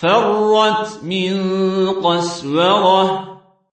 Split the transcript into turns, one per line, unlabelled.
فرت من قسورة